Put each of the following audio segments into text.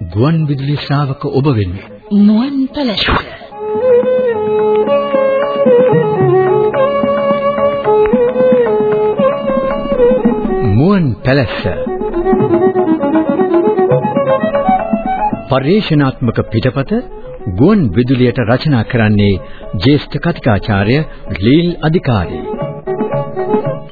ගුවන් විදුලි ශ්‍රාවක ඔබ වෙනුවෙන්. මුවන් පැලැස්ස මුවන් පැලැස්ස. පරිශනාත්මක පිටපත ගුවන් විදුලියට රචනා කරන්නේ ජ්‍යෙෂ්ඨ කතිකාචාර්ය ලීල් අධිකාරී.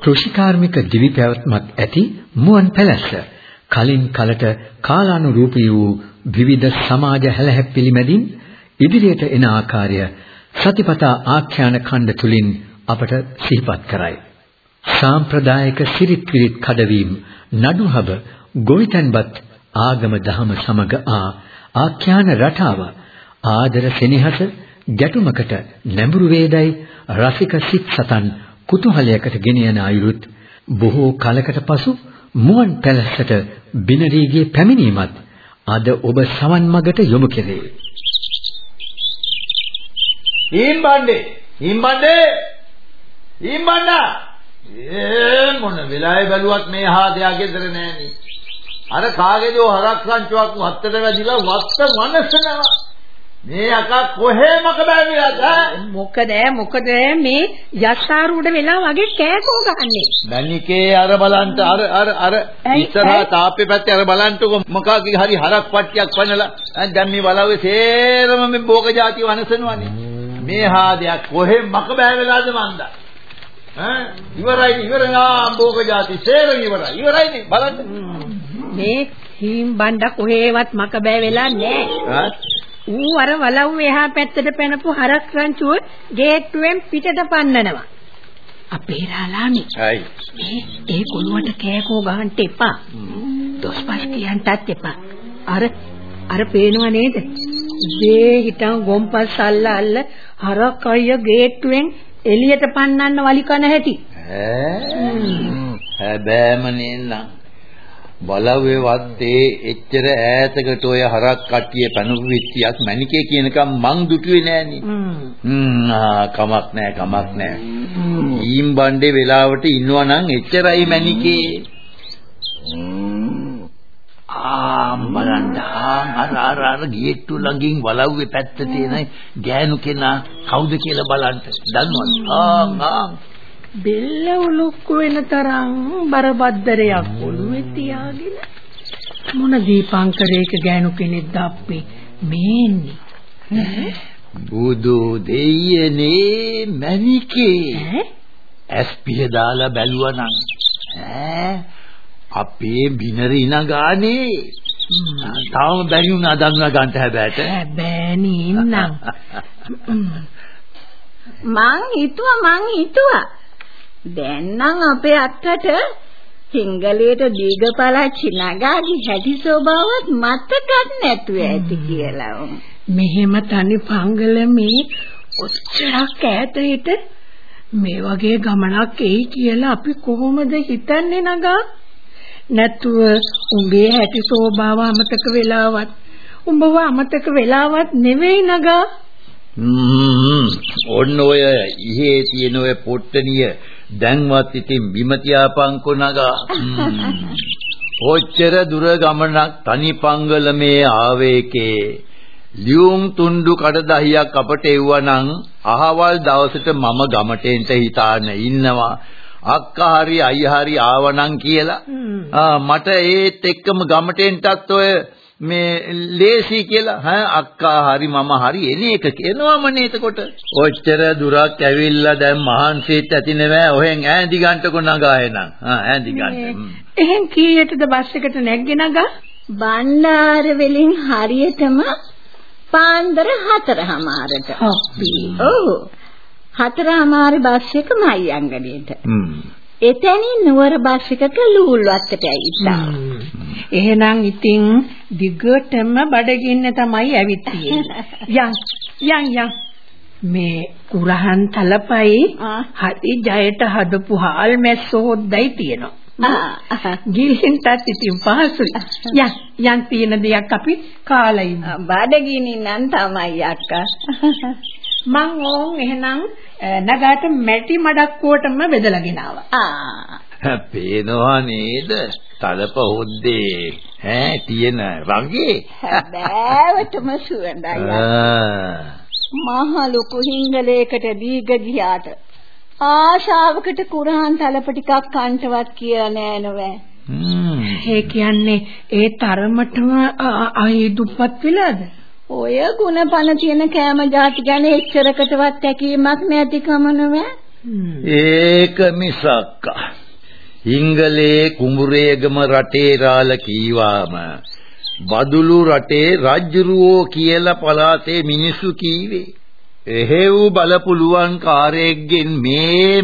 කෘෂිකාර්මික දිවි පැවැත්මක් ඇති මුවන් පැලැස්ස කලින් කලට කාලානුරූපී වූ විවිධ සමාජ හැලහැප්පිලි මැදින් ඉදිරියට එන ආකාරය සතිපතා ආඛ්‍යාන ඛණ්ඩ තුලින් අපට සිහිපත් කරයි. සාම්ප්‍රදායික සිරිත් විරිත් කඩවීම නඩුහබ ගොවිතැන්පත් ආගම දහම සමග ආ ආඛ්‍යාන රටාව ආදර සෙනෙහස ගැටුමකට නැඹුරු වේදයි රසික සිත් සතන් කුතුහලයකට ගෙන යන අයුරුත් බොහෝ කලකට පසු මුවන් පැලැස්සට බිනරීගේ පැමිණීමත් අද ඔබ සවන් මගට යොමු කෙරේ. ඊම්බණ්ඩේ ඊම්බණ්ඩේ ඊම්බණ්ඩා ඒ මොන වෙලාවේ බැලුවත් මේ හාදයා ගෙදර නෑනේ. අර කාගේද හරක් සංචුවක් වත්තට වැදිලා වත්ත මනසනවා. මේ අකා කොහෙමක බැවිලාද මොකද මොකද මේ යස්සාරුඩ වෙලා වගේ කෑකෝ ගහන්නේ. මැනිකේ අර බලන්ට අර අර අර ඉස්සරහා තාප්පේ පැත්තේ අර බලන්ටකො මොකාගේ හරි හරක් පට්ටියක් පනලා දැන් මේ බලවේ සේරම මේ භෝග જાති වනසනවනේ. මේ හාදයක් කොහෙමක බැවිලාද මන්දා? ඈ? ඉවරයි ඉවරනා භෝග જાති සේරම ඉවරයි. ඉවරයිනේ බලන්න. මේ හීම් බණ්ඩ කොහෙවත් මක බෑ වෙලා නෑ ඌ අර වලව් එහා පැත්තට පැනපු හරක් රංචුව ගේට්ටුවෙන් පිටට පන්නනවා. අපේ රාලාමි. හයි. ඒ කොළුවට කෑකෝ ගහන්න එපා. දොස්පස් කියන්නත් එපා. අර අර පේනව නේද? දේ හිටන් ගොම්පස් අල්ල අල්ල හරක් අයිය ගේට්ටුවෙන් එළියට පන්නන්න වලි කන හැටි. ඈ හැබෑම නේනම් බලවේ වත්තේ එච්චර ඈතකට ඔය හරක් කට්ටිය පැනුපු විත්තියක් මණිකේ කියනකම් මං දුටුවේ නෑනේ. හ්ම් කමක් නෑ කමක් නෑ. ඊම් බණ්ඩේ වෙලාවට ඉන්නවා නම් එච්චරයි මණිකේ. ආ බලන්න අර අර අර ගේට්ටු ළඟින් වලව්වේ පැත්ත තියෙන ගෑනු කෙනා කවුද කියලා බලන්න. දන්නවද? ආ ආ බෙල්ල උලුක්කු වෙන තරම් බරබද්දරයක් ඔළුවේ තියාගෙන මොන දීපංකරයක ගෑනු කෙනෙක්ද අප්පේ මේන්නේ. බුදු දෙයියනේ මණිකේ. ඇස් පිහ දාලා බැලුවා නම් ඈ? අපේ බිනරි නගානේ තාම බැරි වුණා දන්නා ගන්න හැබැයිට හැබැයි නේනම් මං හිතුවා මං හිතුවා දැන් නම් අපේ අත්තට සිංගලයට දීගපලච්චි නගාගේ හැටි ස්වභාවත් මතකත් නැතුව ඇති කියලා. මෙහෙම තනි පංගලමේ ඔච්චරක් ඈත හිට මේ වගේ ගමනක් එයි කියලා අපි කොහොමද හිතන්නේ නගා? නැතුව උඹේ හැටි ස්වභාව අමතක වෙලාවත් උඹව අමතක වෙලාවත් නෙවෙයි නගා. ඔන්න ඔය ඉහේ තියෙන ඔය පොට්ටනිය දැන්වත් ඉතින් බිම තියාපන්කෝ නගා. ඔච්චර දුර ගමනක් තනි පංගලමේ ආවේකේ. ලියුම් තුන්ඩු කඩ දහියක් අපට එව්වනම් අහවල් දවසට මම ගමට එන්න හිතාන ඉන්නවා. අක්කා හරි අයියා හරි ආවනම් කියලා. මට ඒත් එක්කම ගමට එන්නත් ඔය මේ ලේසි කියලා. ඈ අක්කා හරි මම හරි එන එක කියනවම නේ එතකොට. ඔච්චර දුරක් ඇවිල්ලා දැන් මහන්සියත් ඇති නෙවෙයි ඔහෙන් ඈඳි ගන්නකො නගා එනං. ආ ඈඳි ගන්න. එහෙන් කීයටද බස් එකට නැග්ගේ නගා? බණ්ඩාර වලින් හරියටම පාන්දර හතරමාරට ඔව්. හතරමාරි බස් එක මයි අංගණයට එතනින් නුවර බස් එකක ලූල්වත්තට ඇවිත්තා. එහෙනම් ඉතින් දිගටම බඩගින්න තමයි ඇවිත්. යන් යන් යන් මේ කුරහන් තලපයි. හරි ජයට හදපු හාල් මැස්සෝ හොද්දයි තියෙනවා. ගිහින්ටත් ඉතින් පහසුයි. යන් යන් තියෙන දෙයක් අපි කාලා ඉමු. බඩගිනින් නම් තමයි අක්කා. මං ඕන් එහෙනම් නගාට මැටි මඩක්කුවටම බෙදලාගෙන ආවා. ආ පේනවා නේද? තලප හොද්දේ ඈ තියෙන රඟේ. හැබෑවටම සුවඳයි. ආ. මහ ලොකු හිංගලයකට දීග ගියාට ආශාවකට කුරහන් තලප ටිකක් කන්ටවත් කියලා නෑ නෝවේ. හ්ම්. ඒ කියන්නේ ඒ තරමටම අයි දුප්පත් වෙලාද? ඔය ಗುಣපණ තියෙන කෑම જાති ගැන එච්චරකටවත් ඇකීමක් නැතිකම නෝ ඒක මිසක් ඉංගලේ කුඹුරේගම රටේ රාල කීවාම බදුලු රටේ රජ්ජුරුවෝ කියලා පලාතේ මිනිස්සු කීවේ. එහෙව් බලපුලුවන් කාරයෙක්ගෙන් මේ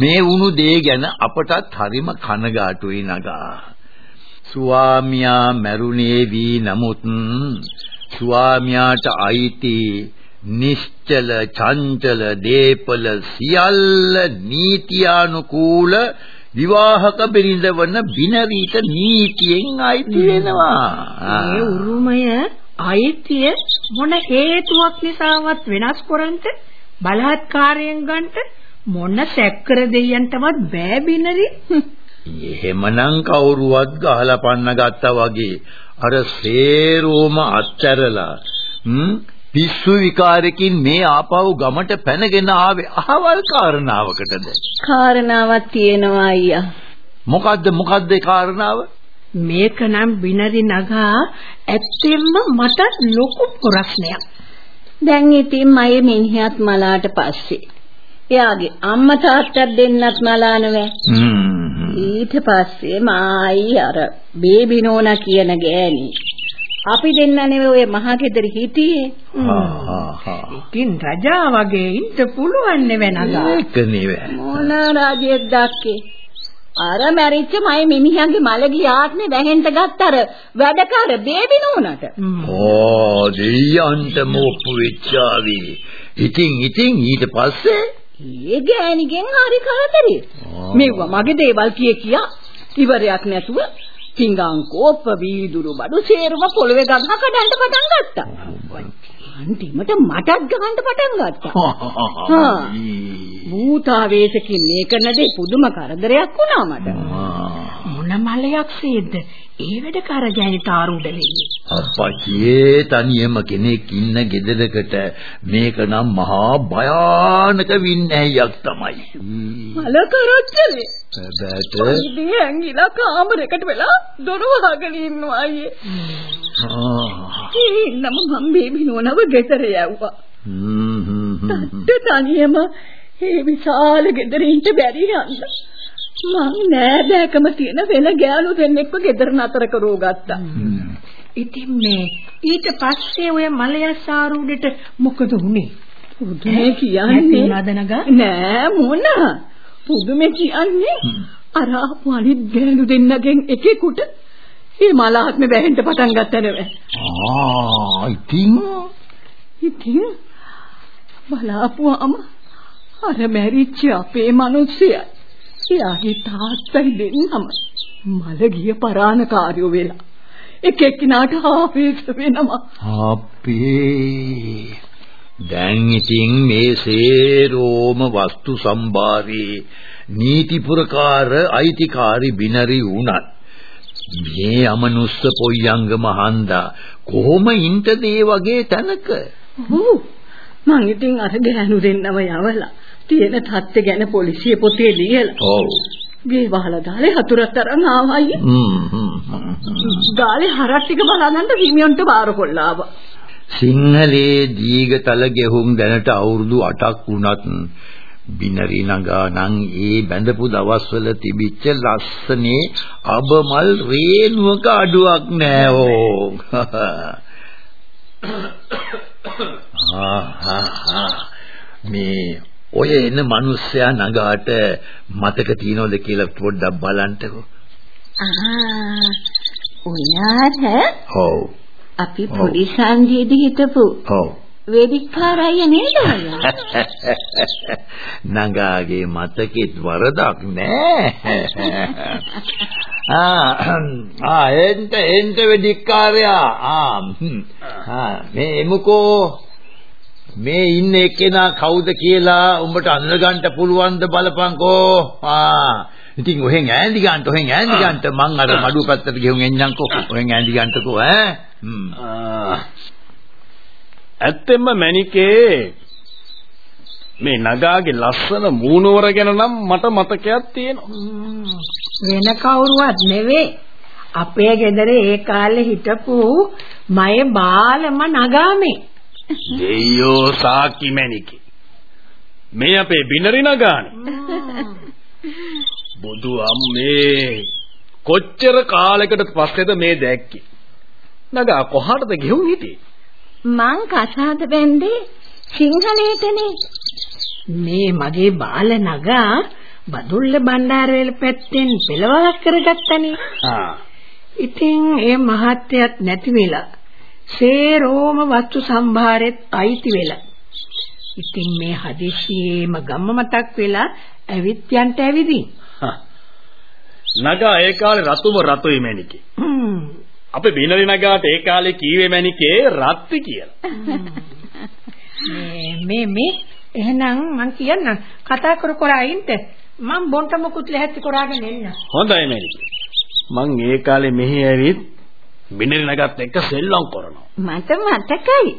මේ වුණු දේ ගැන අපටත් හරිම කනගාටුයි නගා. ස්වාමියා මැරුණේ වී නමුත් ස්වාමියාට අයිති නිශ්චල චංචල දීපල සියල්ල නීතියානුකූල විවාහක බිරිඳවන බිනරීට නීතියෙන් අයිති වෙනවා. ඒ උරුමය අයිතිය මොන හේතුවක් නිසාවත් වෙනස් කරන්ට බලහත්කාරයෙන් ගන්නට මොන සැක්කර දෙයයන්ටවත් බෑ බිනරි එහෙමනම් කවුරුවත් ගහලා පන්න ගත්තා වගේ. අර සේරෝම අත්හැරලා හ්ම් පිස්සු විකාරකින් මේ ආපහු ගමට පැනගෙන ආවේ. අහවල් කාරණාවකටද? කාරණාවක් තියෙනවා අයියා. මොකද්ද මොකද්ද ඒ කාරණාව? මේක නම් බිනරි නගා ඇත්තෙන්ම මට ලොකු ප්‍රශ්නයක්. දැන් ඉතින් මගේ මිනිහත් මලාට පස්සේ එයාගේ අම්මා තාත්තා දෙන්නත් මලා. හ්ම් ඊට පස්සේ මායි අර බේබි නෝනා කියන ගෑණි. අපි දෙන්න නෙවෙයි ඔය මහගෙදර හිටියේ. හා හා හා ඉතින් රජා වගේ ඉන්න පුළුවන් නෙවෙයි නගා ඒක නෙවෙයි මොන රාජ්‍යයක් දැක්කේ? අර මැරිච්ච මයි මිනිහාගේ මලගිය ආත්මේ වැහෙන්න ගත්තර වැඩකාර බේබි නෝනාට. ඕ දෙයයන්ට මොප්පු වෙච්චාවි ඉතින් ඉතින් ඊට පස්සේ ඒ ගෑණිගෙන් හරි කරදරේ. මෙව්වා මගේ දේවල් කිය කියා ඉවරයක් නැතුව පිංගම් කෝප්ප වීදුරු බඩු සේරම පොළවේ ගහන කඩන්න පටන් ගත්තා. අන්තිමට මටත් ගහන්න පටන් ගත්තා. හා. භූතාවේශකින් මේක නැදේ පුදුම කරදරයක් වුණා මට. මොන මලයක් සේද්ද ඒ වැඩ කර ගෑනිට ආරූඪ වෙන්නේ අප්පච්චියේ තනියම කෙනෙක් ඉන්න ගෙදරකට මේක නම් මහා භයානක වින්නැහියක් තමයි. මල කරච්චලේ. බෑට ඉතින් ඇඟිලා කාමරයකට වෙලා දොර වහගෙන ඉන්නවා අයියේ. ඉන්නම මම බේබි නෝනව ගෙදර යවුවා. ට තනියම ඒ විශාල ගෙදරින්ට බැරි යන්න. මං නෑදෑකම තියෙන වෙන ගෑනු දෙන්නෙක්ව ගෙදර නතර කරෝ ගත්තා. ඉතින් මේ ඊට පස්සේ ඔය මලයස් ආරූಢෙට මොකද වුනේ? පුදුමේ කියන්නේ වුණාද නගා නෑ මොන? පුදුමේ කියන්නේ අර ආපු අනිත් ගෑනු දෙන්නගෙන් එකෙකුට මේ මලාත්ම වැහෙන්න පටන් ගත්ත නෙවෙයි. ආ ඉතින්? ඉතින් බලාපුවාම අර මැරිච්ච අපේ මිනිස්සයා එයාගේ තාත්තයි දෙන්නම මල ගිය පරාණකාරයෝ වෙලා. එක එක්කිනාට ආවේශ වෙනවා. අපේ දැන් ඉතින් මේ සේරෝම වස්තු සම්භාරේ නීති පුරකාර අයිතිකාරී බිනරි වුණත් මේ අමනුස්ස පොයංගම හන්දා කොහොම ඉන්නද ඒ වගේ තැනක? ඔව්. මං ඉතින් අර ගෑනු දෙන්නව යවලා තියෙන තත්ත්ව ගැන පොලිසිය පොතේ ලියලා ඔව්. ගේ වහලා දාලේ හතුරත් තරන් ආවයි. හ්ම් හ්ම්. දාලේ හරක් ටික බලගන්න හිමියන්ට බාර කොල්ලාව. සිංහලේ දීගතල ගෙහුම් දැනට අවුරුදු 8ක් වුණත් බිනරි නගා නම් ඒ බැඳපු දවස්වල තිබිච්ච ලස්සනේ අබමල් රේණුවක අඩුවක් නෑ ඕ. ආහා මේ ඔය එන මිනිස්සයා නගාට මතක තියනවද කියලා පොඩ්ඩක් බලන්නකෝ. ආ උනාට ඔව්. අපි පොඩි සංජීදි හිටපු ඔව්. වේදිකාරය නේද අයියා? නගාගේ මතකෙත් වරදක් නෑ. ආ ආ එන්ට එන්ට වෙදිකාරයා ආ. ආ මේ එමුකෝ මේ ඉන්න එක්කෙනා කවුද කියලා උඹට අඳුනගන්න පුළුවන්ද බලපංකෝ? ආ. ඉතින් ඔහෙන් ඈඳි ගන්නට ඔහෙන් ඈඳි ගන්නට මං අර මඩුව පැත්තට ගෙහුම් එන්නම්කෝ. ඔහෙන් ඈඳි ගන්නකෝ ඈ. ඇත්තෙන්ම මණිකේ මේ නගාගේ ලස්සන මූණවර ගැන නම් මට මතකයක් තියෙනවා. වෙන කවුරුවත් නෙවෙයි. අපේ ගෙදර ඒ කාලේ හිටපු මයේ බාලම නගාමේ. දෙයියෝ සාකි මණිකේ. මේ අපේ බිනරි නගානේ. බුදු අම්මේ කොච්චර කාලයකට පස්සේද මේ දැක්කේ. නගා කොහාටද ගෙහුම් හිටියේ? මං කසාද බැන්දේ සිංහලයටනේ. මේ මගේ බාල නගා බදුල්ල බණ්ඩාරවැල පැත්තෙන් පෙළවහක් කරගත්තනේ. ආ. ඉතින් ඒ මහත්යත් නැති වෙලා සේරෝම වස්තු සම්භාරෙත් අයිති වෙලා. ඉතින් මේ හදිස්සියේම ගම්ම මතක් වෙලා ඇවිත් යන්ට ඇවිදින්. නගා ඒ කාලේ රතුම රතුයි මණිකේ. අපේ බිනරි නගාට ඒ කාලේ කීවේ මණිකේ රත්ති කියලා. මේ මේ මේ එහෙනම් මං කියන්නම් කතා කර කර ඉන්න මම බොන්ට මොකුත් ලැහැත්ති කරාගෙන එන්න. හොඳයි මණිකේ. මං ඒ කාලේ මෙහි ඇවිත් බිනරි නගාත් එක්ක සෙල්ලම් කරනවා. මට මතකයි.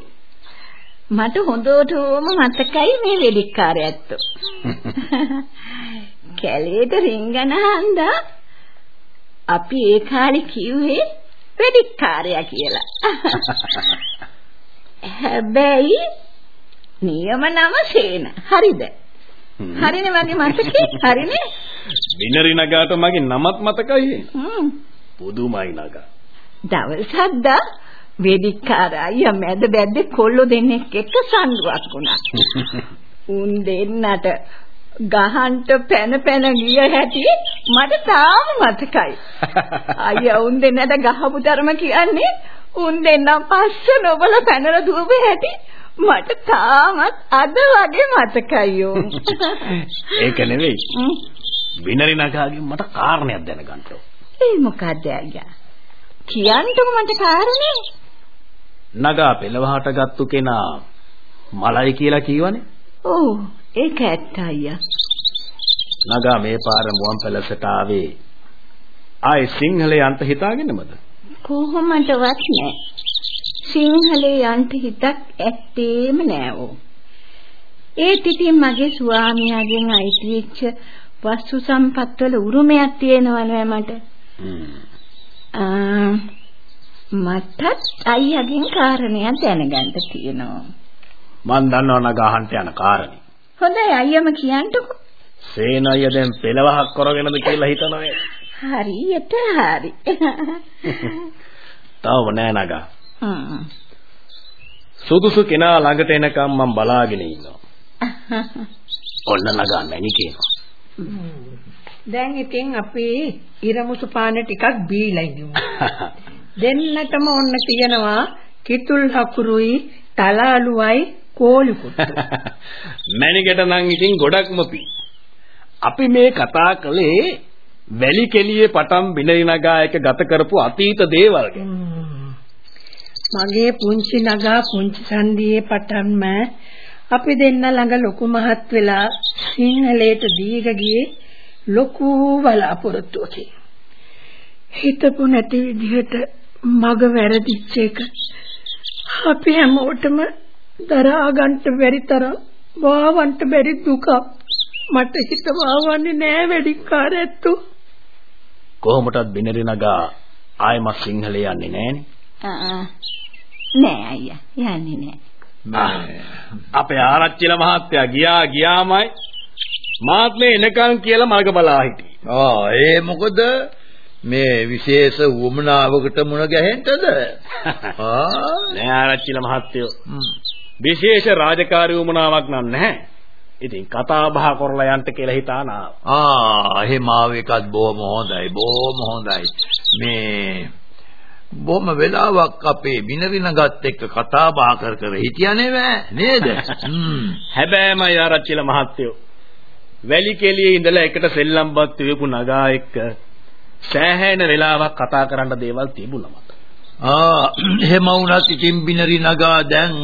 මට හොඳටම මතකයි මේ වෙලික්කාරයත්තු. කැලේට රින්ගන හන්දා අපි ඒ කාලේ කිව්වේ වෙලික්කාරයා කියලා. හැබැයි නියම නම සේන. හරිද? හරිනේ වගේ මතකේ. හරිනේ? බිනරි නගාට මගේ නමත් මතකයි. හ්ම්. පුදුමයි නගා. දවසක්දා වෙදිකාර අයියා මැද බැද්දේ කොල්ලෝ දෙන්නෙක් එක්ක සම්ඩුවක් වුණා. උන් දෙන්නට ගහන්ට පැන පැන ගිය හැටි මට තාම මතකයි. අයියා උන් දෙන්නට ගහපු ධර්ම කියන්නේ උන් දෙන්නම් පස්ස නොබල පැනලා දුවේ හැටි මට තාමත් අද වගේ මතකයි. ඒක නෙවෙයි. බිනරි නගාගෙන් මට කාරණයක් දැනගන්න ඕන. ඒ මොකද්ද අයියා? කියන්නකෝ මට කාරණේ. නගා පෙළවහට ගත්තු කෙනා මලයි කියලා කියවනේ. ඔව් ඒක ඇත්ත අයියා. නගා මේ පාර මුවන් පැලසට ආවේ ආයේ සිංහලේ අන්ත හිතාගෙනමද? කොහොමදවත් නෑ. සිංහලේ යන්ට හිතක් ඇත්තේම නෑ. ඒත් ඉතින් මගේ ස්වාමියාගෙන් අයිති වෙච්ච වස්තු සම්පත් වල උරුමයක් තියෙනවනේ මට. ආ මටත් අයියාගෙන් කාරණයක් දැනගන්න තියෙනවා. මන් දන්නව නගාහන්ට යන කාරණේ. හොඳයි අයියම කියන්නකෝ. සේනය දැන් පෙළවහක් කරගෙනද කියලා හිතනවා. හරියට හරි. තවම නෑ නගා. හ්ම්. සුදුසු කෙනා ළඟට එනකම් මම බලාගෙන ඉන්නවා. ඔන්න නගා මැණිකේ. දැන් ඉතින් අපි ඉරමුසු පාන ටිකක් බීලා ඉඳිමු. දෙන්නටම ඔන්න තියෙනවා කිතුල් හකුරුයි තලාලුවයි කෝලි කුට්ටු. මැණිකට නම් ඉතින් ගොඩක්ම පී. අපි මේ කතා කළේ වැලි කෙලියේ පටන් බිනරි නගා එක ගත කරපු අතීත දේවල්. මගේ පුංචි නගා පුංචි සන්දියේ පටන්ම අපි දෙන්න ළඟ ලොකු මහත් වෙලා සිංහලයට දීග ගියේ ලොකු බලාපොරොත්තුවකින්. හිතපු නැති විදිහට මග වැරදිච්ච එක අපි හැමෝටම දරා ගන්න බැරි තරම් වාවන්ට බැරි දුකක් මට හිත වාවන්නේ නෑ වැඩිකාරයත්තු කොහොමටත් බිනරි නගා ආයෙමත් සිංහලේ යන්නේ නෑනේ. ආ නෑ අයියා යන්නේ නෑ. අපේ ආරච්චිල මහත්තයා ගියා ගියාමයි මාත් මේ එනකන් කියලා මල්ක බලා හිටියේ. ආ ඒ මොකද මේ විශේෂ වුමනාවකට මුණ ගැහෙන්නද? ආ නෑ ආරච්චිල මහත්තයෝ. විශේෂ රාජකාරී වුමනාවක් නම් නැහැ. ඉතින් කතා බහ කරලා යන්න කියලා හිතානා. ආ එහෙම ආව එකත් බොහොම හොඳයි. බොහොම හොඳයි. මේ බොහොම වෙලාවක් අපේ බිනරිනගත් එක්ක කතා බහ කර කර හිටියනේ නේද? හැබැයිම ආරච්චිල මහත්තයෝ වැලි කෙලියේ ඉඳලා එකට සෙල්ලම්පත් වේපු නගා එක්ක සෑහෙන වෙලාවක් කතා කරන්න දේවල් තිබුණා මට. ආ එහෙම වුණත් ඉතින් බිනරි නගා දැන්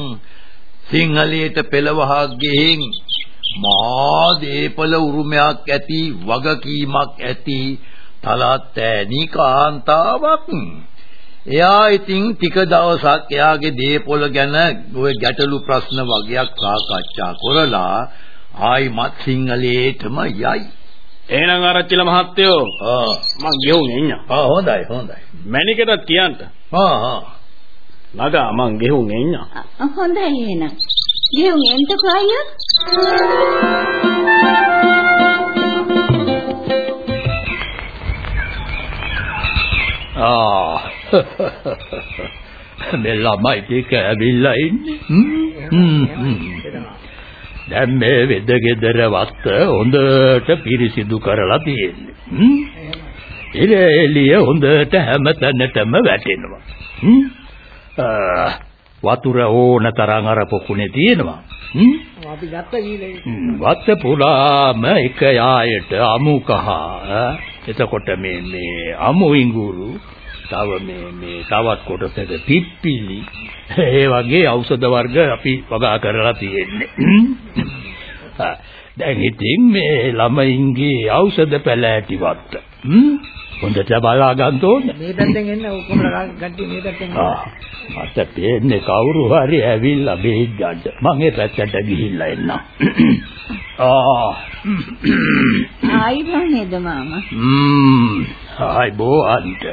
සිංහලයට පෙළවහක් ගෙහින් මා දීපල උරුමයක් ඇති වගකීමක් ඇති තලත් ඈනි කාන්තාවක් එයා ඉතින් ටික දවසක් එයාගේ දේපොළ ගැන ওই ගැටලු ප්‍රශ්න වගේක් සාකච්ඡා කරලා ආයිමත් සිංහලයේටම යයි. එහෙනම් ආරච්චිල මහත්තයෝ ආ මං ගෙහුම් එන්න. ආ හොඳයි හොඳයි. මැනිකටත් කියන්න. ආ ආ. නගා මං ගෙහුම් එන්න. හොඳයි එහෙනම්. ගෙහුම් එන්නකෝ අයියා. ආ මේ ළමයි ටික ඇවිල්ලා ඉන්නේ. දැන් මේ වෙද ගෙදර වත්ත හොඳට පිරිසිදු කරලා තියෙන්නේ. ඉර එළිය හොඳට හැමතැනටම වැටෙනවා. වතුර ඕන තරම් අර පොකුණේ තියෙනවා. අපි ගත්ත වීලේ. වත්ත පුරාම එක යායට අමු කහ එතකොට මේ මේ අමු ඉඟුරු තව මේ මේ තවත් කොටසක පිප්පිලි ඒ වගේ ඖෂධ වර්ග අපි වගා කරලා තියෙන්නේ. දැන් ඉතින් මේ ළමයින්ගේ ඖෂධ පැලෑටි වත්ත. හොඳට බලා ගන්න ඕනේ. මේ පැත්තෙන් එන්න ඔක්කොම ගට්ටිය මේ පැත්තෙන් එන්න. මට පේන්නේ කවුරු හරි ඇවිල්ලා බෙහෙත් ගන්න. මම ඒ පැත්තට ගිහිල්ලා එන්නම්. ආ. ආයිබෝ නේද මාමා? ම්ම්. ආයිබෝ අන්ට.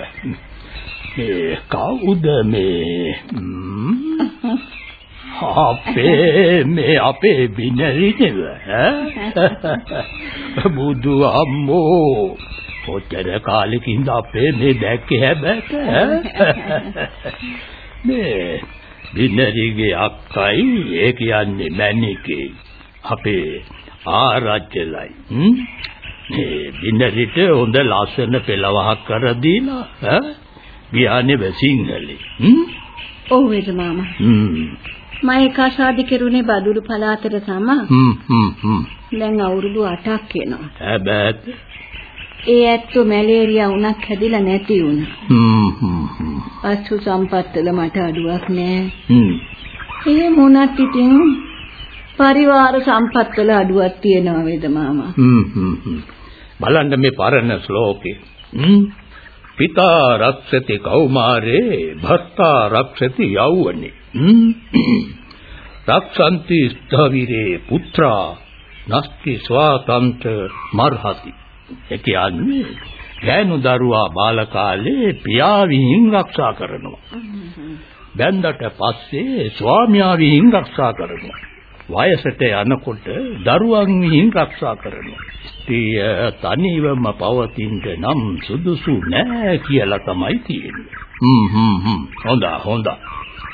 මේ කවුද මේ? අපේ මේ අපේ බිනරිනව ඈ? බුදු අම්මෝ කොච්චර කාලෙකින්ද අපේ මේ දැක්කේ හැබැට මේ බිනරිගේ අක්කයි ඒ කියන්නේ මැනිකේ අපේ ආරච්චලයි මේ බිනරිට හොඳ ලස්සන පෙළවහක් කර දීලා ඈ? ගියානේ වැසිංගලේ ඔව් ඒක මාමා මම ඒක ආසාදි කෙරුණේ බදුරු පළාතට තමයි හ්ම් හ්ම් හ්ම් දැන් අවුරුදු 8ක් වෙනවා හැබැත් ඒ ඇත්තෝ මැලේරියා උනක් හැදිලා නැති වුණා. හ්ම් හ්ම් හ්ම්. අසු සම්පත්වල මට අඩුවක් නෑ. හ්ම්. ඒ මොනත් ඉතින් පරිවාර සම්පත්වල අඩුවක් තියෙනවා වේද මාමා. හ්ම් හ්ම් හ්ම්. බලන්න මේ පරණ ශ්ලෝකේ. හ්ම්. පිතා රක්ෂති කෞමාරේ භර්තා රක්ෂති යෞවනේ. රක්ෂන්ති ස්ථවිරේ පුත්‍රා නස්ති ස්වාතන්ත්‍ර මර්හති. ඒ කියන්නේ ගෑනු දරුවා බාල කාලේ පියා විහිං ආරක්ෂා කරනවා. බැන්දට පස්සේ ස්වාමියා විහිං ආරක්ෂා කරනවා. වයසට යනකොට දරුවන් විහිං ආරක්ෂා කරනවා. තිය තනිවම පවතින්න නම් සුදුසු නෑ කියලා තමයි තියෙන්නේ. හ්ම් හ්ම් හ්ම් හොඳා හොඳා.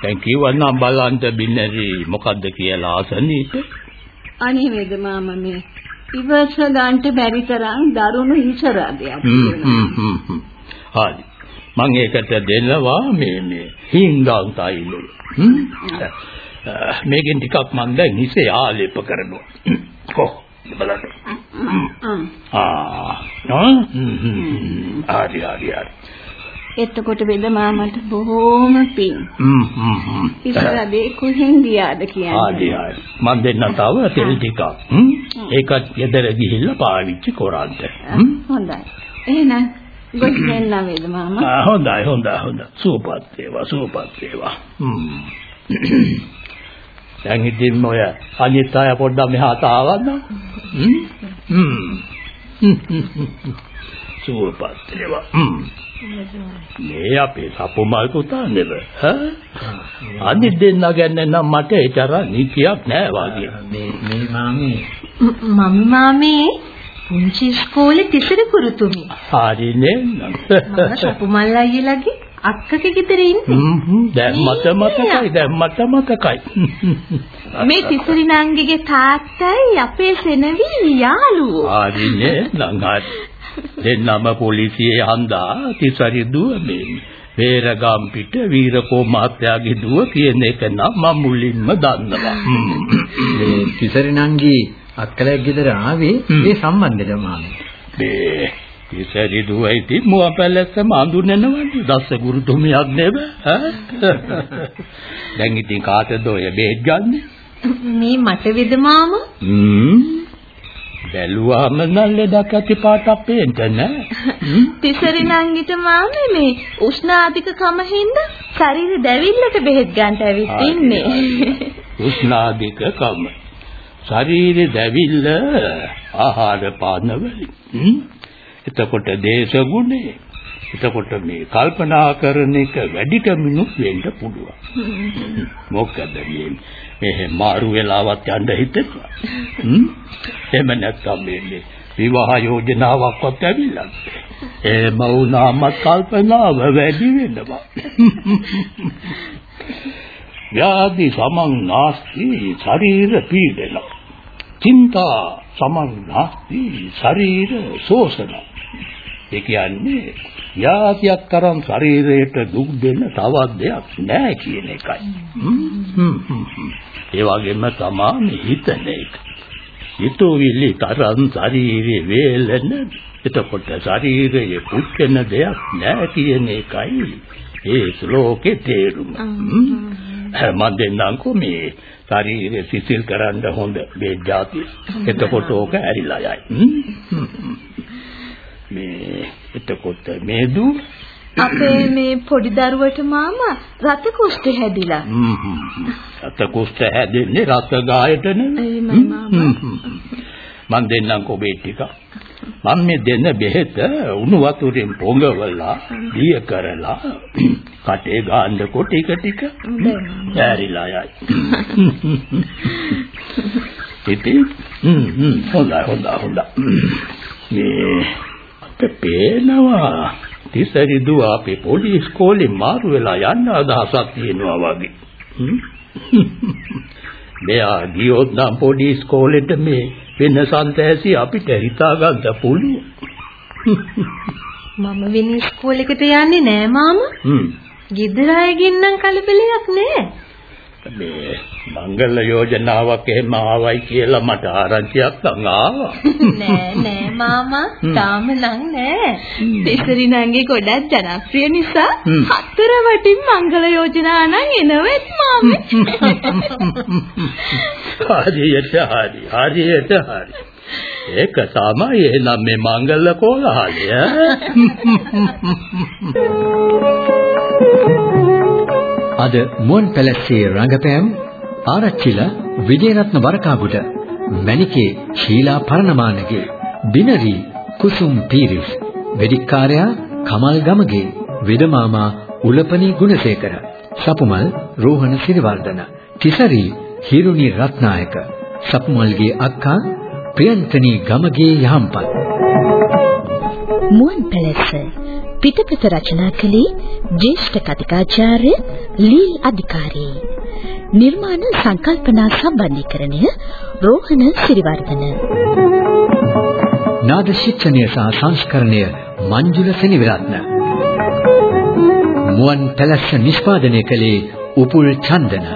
දැන් කිව්වනම් බලන්න බින්නරි මොකද්ද කියලා අසනීප. අනේ වේද මාමා මේ ඉවස ගන්නට බැරි තරම් දරුණු ඉන්සරාදයක් තියෙනවා. හරි. මම ඒකට දෙනවා මේ මේ හිංගම් තයිලු. මේකෙන් ටිකක් මම දැන් හිසේ ආලේප කරනවා. කො බලන්න. ආ නෝ හරි හරි හරි. එතකොට වෙද මාමට බොහෝම පිං. හ්ම් හ්ම් හ්ම්. ඉස්සරදේ කොහෙන් ගියාද කියන්නේ. හරි හරි. මම දෙන්න තව තෙල් ටිකක්. හ්ම්. ඒකත් ගෙදර ගිහිල්ලා පාවිච්චි කරන්න. හොඳයි. එහෙනම් ගොස් දෙන්න වේද මාමා. හොඳයි හොඳයි හොඳයි. සුවපත් වේවා සුවපත් වේවා. හ්ම්. දැන් ඉතින් ඔය අනිත් අය පොඩ්ඩක් මෙහාට ආවද? හ්ම්. හ්ම්. සුවපත් වේවා. හ්ම්. මේ අපේ සපු මල් පුතා නෙව ඈ අනිත් දෙන්න ගැන නම් මට ඒතර නිතියක් නෑ වගේ මේ මේ මාමේ මම මාමේ පුංචි ඉස්කෝලේ තිසර කුරුතුමි හරිනේ මම සපු මල් අයියලාගේ අක්කගේ ගෙදර ඉන්නේ. හ්ම් දැන් මට මතකයි දැන් මට මතකයි. මේ තිසරි නංගිගේ තාත්තයි අපේ සෙනවි යාළුවෝ. හරිනේ නංගා. දෙන්නම පොලිසියේ හන්දා තිසරි දුව මේ වේරගම් පිට වීරකෝ මහත්තයාගේ දුව කියන එක නම් මම මුලින්ම දන්නවා. මේ තිසරණන්ගේ අක්කලගේ ගෙදර ආවේ ඒ සම්බන්ධද මාමේ. මේ තිසරි දුවයි ති මුව පැලැස්සම අඳුනනවනේ දස්ස ගුරුතුමියක් නෙව ඈ. දැන් ඉතින් කාටද ඔය බේත් ගන්නෙ? මේ මට වෙද මාමා? හ්ම්. බැලුවාම නම් ලෙඩක් ඇති පාටක් පේන්න නෑ. තිසරි නංගිට මාමේ මේ උෂ්ණාධිකකම හින්දා ශරීර දැවිල්ලට බෙහෙත් ගන්නට ඇවිත් ඉන්නේ. උෂ්ණාධිකකම. ශරීර දැවිල්ල ආහාර පාන වලින්. හ්ම්. එතකොට දේශගුණේ. එතකොට මේ කල්පනා කරන එක වැඩි කමිනුත් වෙන්න පුළුවන්. මොකද මේ මෙහෙ මාරු වෙලාවත් යන්න හිතෙනවා. හ්ම්. එහෙම නැත්නම් මේ විවාහ යෝජනාවක්වත් ඇවිල්ලා. එහෙම වුණාම කල්පනාව වැඩි වෙනවා. ව්‍යාධි සමං නාස්ති ශරීර පීඩන. චින්තා සමං නාස්ති ශරීර ශෝෂණ. ඒ කියන්නේ යාතියක් තරම් ශරීරයට දුක් දෙන්න තවත් දෙයක් නැහැ කියන එකයි. ඒ වගේම තමයි හිතන එක. හිතුවිලි තරම් ශරීරේ වේලෙන එතකොට ශරීරයේ පුච්චන දෙයක් නැහැ කියන එකයි ඒ ශ්ලෝකේ තේරුම. මම දෙන්නම්කෝ මේ ශරීරය සිසිල් කරන්න හොඳ මේ જાති. එතකොට ඕක ඇරිලා යයි. මේ එතකොට මේ දු අපේ මේ පොඩි දරුවට මාමා රත කුෂ්ඨ හැදිලා. රත කුෂ්ඨ හැදෙන්නේ රස ගායට නෙමෙයි. මම දෙන්නම් කොබේ ටික. මම මේ දෙන බෙහෙත උණු වතුරෙන් පොඟවලා දිය කරලා කටේ ගාන්නකො ටික ටික ඇරිලා යයි. ඉතින් හොඳයි හොඳයි හොඳයි. මේ අපේ පේනවා තිසරි දුව අපේ පොඩි ඉස්කෝලේ මාරු වෙලා යන්න අදහසක් තියෙනවා වගේ. මෙයා ගියොත් නම් පොඩි ඉස්කෝලේට මේ වෙන සන්තෑසි අපිට හිතා ගන්න පුළුවන්. මම වෙන ඉස්කෝලේකට යන්නේ නෑ මාමා. හ්ම්. ගෙදර අයගෙන් නම් කලබලයක් නෑ. මේ මංගල යෝජනාවක් එහෙම ආවයි කියලා මට ආරංචියක් ආවා. නෑ නෑ මාමා තාම නම් නෑ. තිසරි නංගි ගොඩක් ජනප්‍රිය නිසා හතර වටින් මංගල යෝජනා නම් එනවෙත් මාමේ. හරියට හරි හරියට හරි. ඒක තමයි එහෙනම් මේ මංගල කෝලහලය. අද මුවන් පැලස්සේ රංගපෑම් ආරච්චිල විජේරත්න වරකාගුට මණිකේ ශීලා පරණමානගේ දිනරි කුසුම් පීරිස් වෙදිකාර්යා කමල් ගමගේ විදමාමා උලපනී ගුණසේකර සපුමල් රෝහණ සිරිවර්ධන තිසරි හිරුනි රත්නායක සපුමල්ගේ අක්කා ප්‍රියන්තනී ගමගේ යහම්පත්. මුවන් පැලස්ස පිටපත රචනා කළේ ජ්‍යෙෂ්ඨ කතිකාචාර්ය ලීල් අධිකාරී. නිර්මාණ සංකල්පනා සම්බන්ධීකරණය රෝහණ සිරිවර්ධන. නාද ශික්ෂණය සහ සංස්කරණය මංජුල සෙනවිරත්න. මුවන් පැලස්ස නිෂ්පාදනය කළේ උපුල් චන්දන.